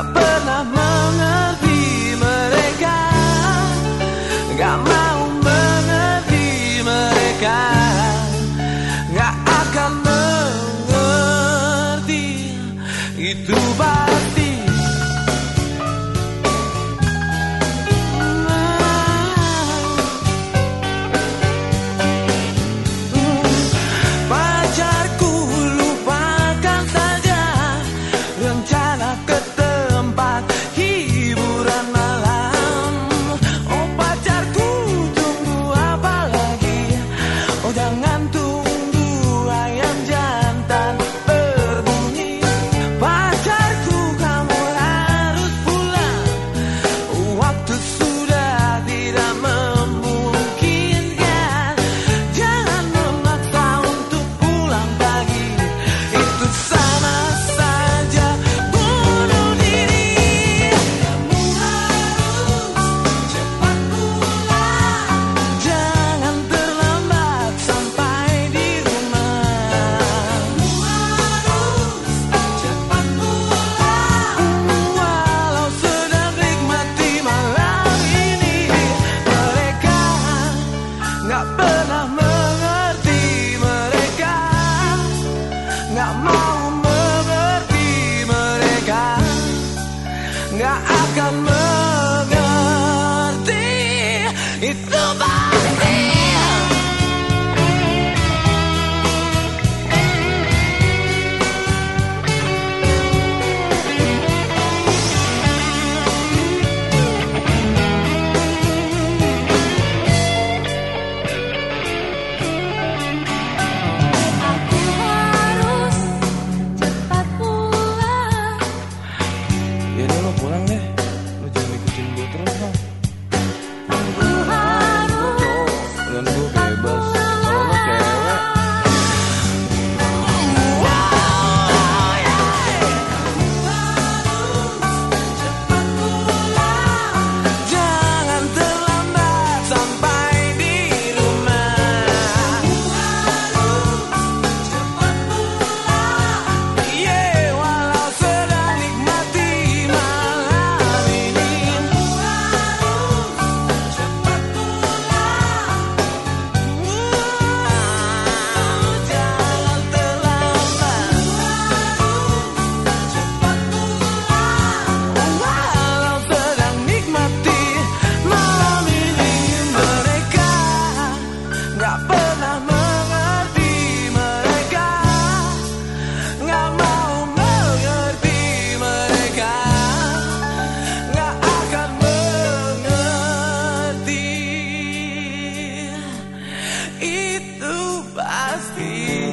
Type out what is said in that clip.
Pernah mengerti mereka. Gak mau mengerti mereka. Gak akan mengerti. Itu Itu pasti Itu pasti